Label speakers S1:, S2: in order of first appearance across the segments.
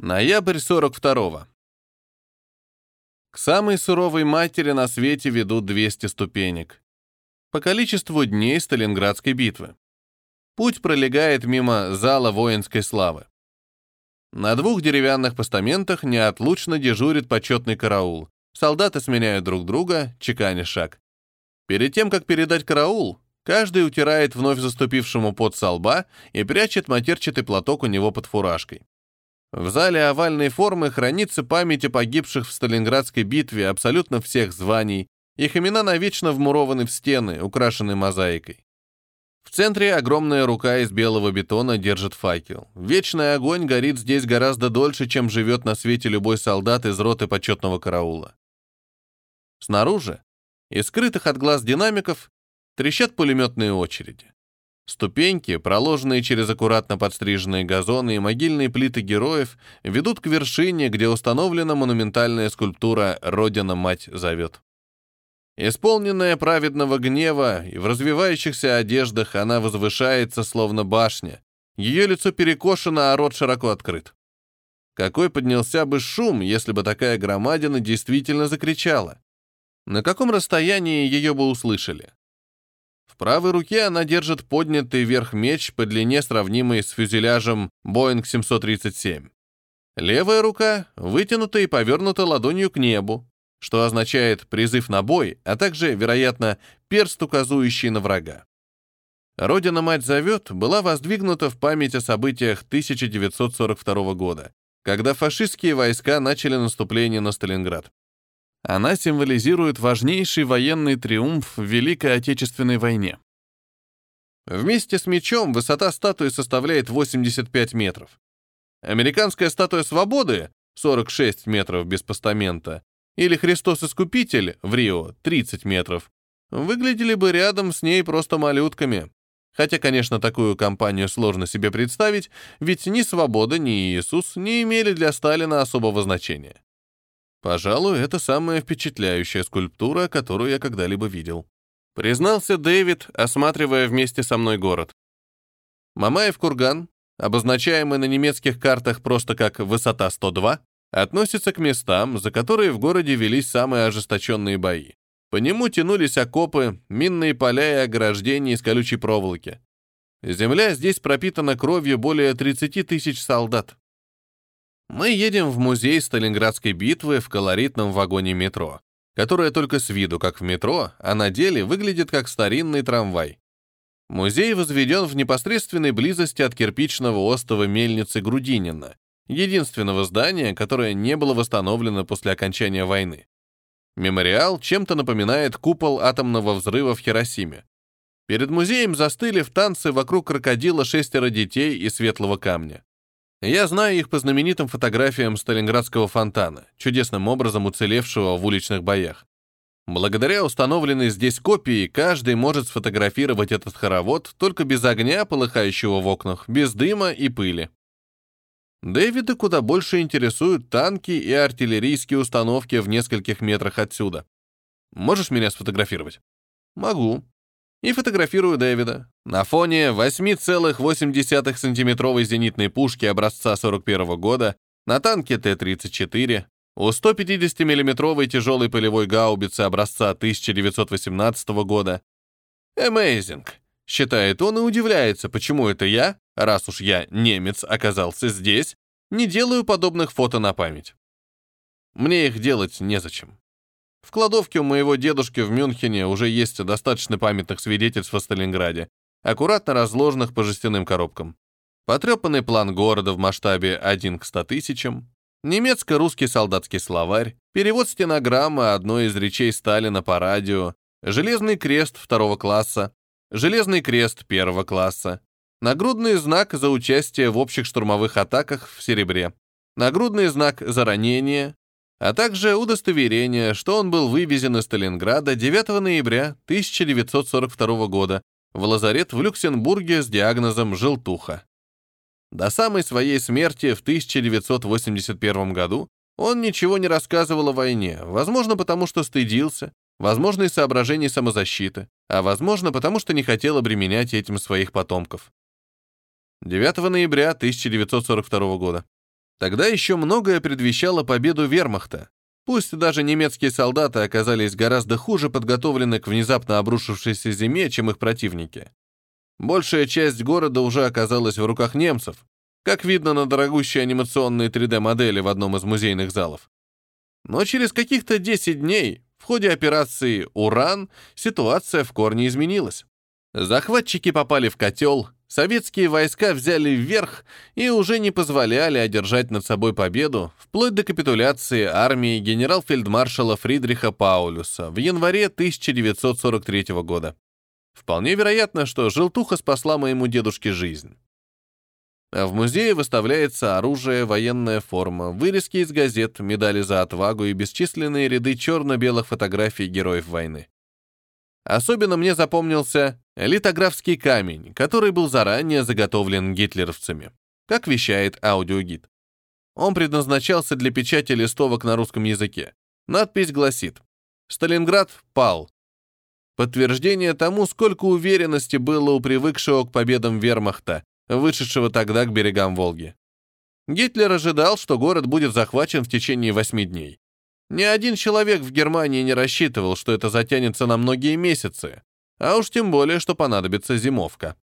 S1: Ноябрь 42-го. К самой суровой матери на свете ведут 200 ступенек. По количеству дней Сталинградской битвы. Путь пролегает мимо зала воинской славы. На двух деревянных постаментах неотлучно дежурит почетный караул. Солдаты сменяют друг друга, чеканя шаг. Перед тем, как передать караул, каждый утирает вновь заступившему под со лба и прячет матерчатый платок у него под фуражкой. В зале овальной формы хранится память о погибших в Сталинградской битве абсолютно всех званий, их имена навечно вмурованы в стены, украшенные мозаикой. В центре огромная рука из белого бетона держит факел. Вечный огонь горит здесь гораздо дольше, чем живет на свете любой солдат из роты почетного караула. Снаружи, из скрытых от глаз динамиков, трещат пулеметные очереди. Ступеньки, проложенные через аккуратно подстриженные газоны и могильные плиты героев, ведут к вершине, где установлена монументальная скульптура «Родина-мать зовет». Исполненная праведного гнева и в развивающихся одеждах она возвышается, словно башня. Ее лицо перекошено, а рот широко открыт. Какой поднялся бы шум, если бы такая громадина действительно закричала? На каком расстоянии ее бы услышали? Правой руке она держит поднятый вверх меч по длине, сравнимый с фюзеляжем Boeing 737. Левая рука вытянута и повернута ладонью к небу, что означает призыв на бой, а также, вероятно, перст, указующий на врага. «Родина-мать зовет» была воздвигнута в память о событиях 1942 года, когда фашистские войска начали наступление на Сталинград. Она символизирует важнейший военный триумф в Великой Отечественной войне. Вместе с мечом высота статуи составляет 85 метров. Американская статуя свободы — 46 метров без постамента, или Христос Искупитель в Рио — 30 метров, выглядели бы рядом с ней просто малютками. Хотя, конечно, такую компанию сложно себе представить, ведь ни Свобода, ни Иисус не имели для Сталина особого значения. Пожалуй, это самая впечатляющая скульптура, которую я когда-либо видел. Признался Дэвид, осматривая вместе со мной город. Мамаев курган, обозначаемый на немецких картах просто как «высота 102», относится к местам, за которые в городе велись самые ожесточенные бои. По нему тянулись окопы, минные поля и ограждения из колючей проволоки. Земля здесь пропитана кровью более 30 тысяч солдат. Мы едем в музей Сталинградской битвы в колоритном вагоне метро, которое только с виду как в метро, а на деле выглядит как старинный трамвай. Музей возведен в непосредственной близости от кирпичного острова мельницы Грудинина, единственного здания, которое не было восстановлено после окончания войны. Мемориал чем-то напоминает купол атомного взрыва в Хиросиме. Перед музеем застыли в танце вокруг крокодила шестеро детей и светлого камня. Я знаю их по знаменитым фотографиям Сталинградского фонтана, чудесным образом уцелевшего в уличных боях. Благодаря установленной здесь копии, каждый может сфотографировать этот хоровод только без огня, полыхающего в окнах, без дыма и пыли. Дэвида куда больше интересуют танки и артиллерийские установки в нескольких метрах отсюда. Можешь меня сфотографировать? Могу и фотографирую Дэвида. На фоне 8,8-сантиметровой зенитной пушки образца 41 года, на танке Т-34, у 150 миллиметровой тяжелой полевой гаубицы образца 1918 года. Amazing, считает он и удивляется, почему это я, раз уж я немец оказался здесь, не делаю подобных фото на память. Мне их делать незачем. В кладовке у моего дедушки в Мюнхене уже есть достаточно памятных свидетельств о Сталинграде, аккуратно разложенных по жестяным коробкам. Потрепанный план города в масштабе 1 к 100 тысячам, немецко-русский солдатский словарь, перевод стенограммы одной из речей Сталина по радио, железный крест второго класса, железный крест первого класса, нагрудный знак за участие в общих штурмовых атаках в серебре, нагрудный знак за ранение, а также удостоверение, что он был вывезен из Сталинграда 9 ноября 1942 года в лазарет в Люксембурге с диагнозом «желтуха». До самой своей смерти в 1981 году он ничего не рассказывал о войне, возможно, потому что стыдился, возможно, из соображений самозащиты, а возможно, потому что не хотел обременять этим своих потомков. 9 ноября 1942 года. Тогда еще многое предвещало победу вермахта. Пусть даже немецкие солдаты оказались гораздо хуже подготовлены к внезапно обрушившейся зиме, чем их противники. Большая часть города уже оказалась в руках немцев, как видно на дорогущей анимационной 3D-модели в одном из музейных залов. Но через каких-то 10 дней в ходе операции «Уран» ситуация в корне изменилась. Захватчики попали в котел, советские войска взяли вверх и уже не позволяли одержать над собой победу, вплоть до капитуляции армии генерал-фельдмаршала Фридриха Паулюса в январе 1943 года. Вполне вероятно, что желтуха спасла моему дедушке жизнь. А в музее выставляется оружие, военная форма, вырезки из газет, медали за отвагу и бесчисленные ряды черно-белых фотографий героев войны. Особенно мне запомнился литографский камень, который был заранее заготовлен гитлеровцами, как вещает аудиогид. Он предназначался для печати листовок на русском языке. Надпись гласит «Сталинград пал». Подтверждение тому, сколько уверенности было у привыкшего к победам вермахта, вышедшего тогда к берегам Волги. Гитлер ожидал, что город будет захвачен в течение восьми дней. Ни один человек в Германии не рассчитывал, что это затянется на многие месяцы, а уж тем более, что понадобится зимовка.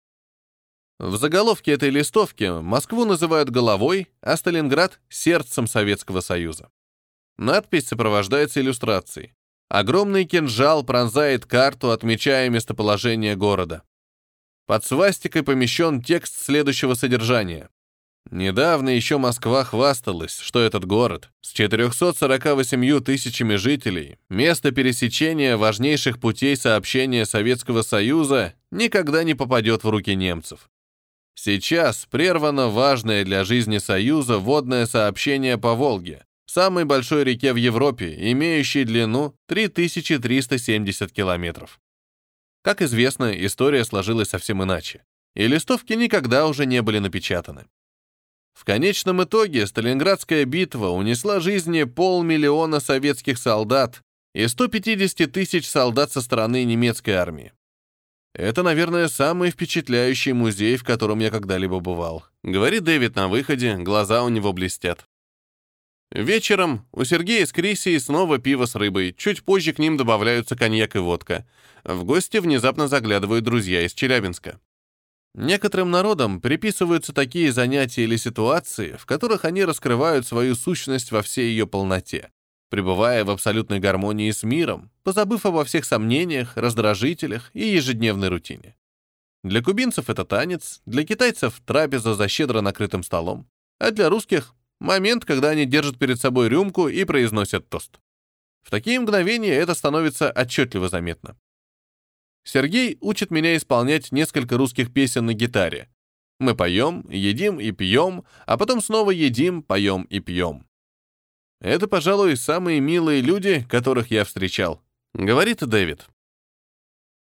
S1: В заголовке этой листовки Москву называют головой, а Сталинград — сердцем Советского Союза. Надпись сопровождается иллюстрацией. Огромный кинжал пронзает карту, отмечая местоположение города. Под свастикой помещен текст следующего содержания. Недавно еще Москва хвасталась, что этот город с 448 тысячами жителей, место пересечения важнейших путей сообщения Советского Союза, никогда не попадет в руки немцев. Сейчас прервано важное для жизни Союза водное сообщение по Волге, самой большой реке в Европе, имеющей длину 3370 километров. Как известно, история сложилась совсем иначе, и листовки никогда уже не были напечатаны. В конечном итоге Сталинградская битва унесла жизни полмиллиона советских солдат и 150 тысяч солдат со стороны немецкой армии. Это, наверное, самый впечатляющий музей, в котором я когда-либо бывал. Говорит Дэвид на выходе, глаза у него блестят. Вечером у Сергея с Крисией снова пиво с рыбой, чуть позже к ним добавляются коньяк и водка. В гости внезапно заглядывают друзья из Челябинска. Некоторым народам приписываются такие занятия или ситуации, в которых они раскрывают свою сущность во всей ее полноте, пребывая в абсолютной гармонии с миром, позабыв обо всех сомнениях, раздражителях и ежедневной рутине. Для кубинцев это танец, для китайцев — трапеза за щедро накрытым столом, а для русских — момент, когда они держат перед собой рюмку и произносят тост. В такие мгновения это становится отчетливо заметно. Сергей учит меня исполнять несколько русских песен на гитаре. Мы поем, едим и пьем, а потом снова едим, поем и пьем. Это, пожалуй, самые милые люди, которых я встречал, говорит Дэвид.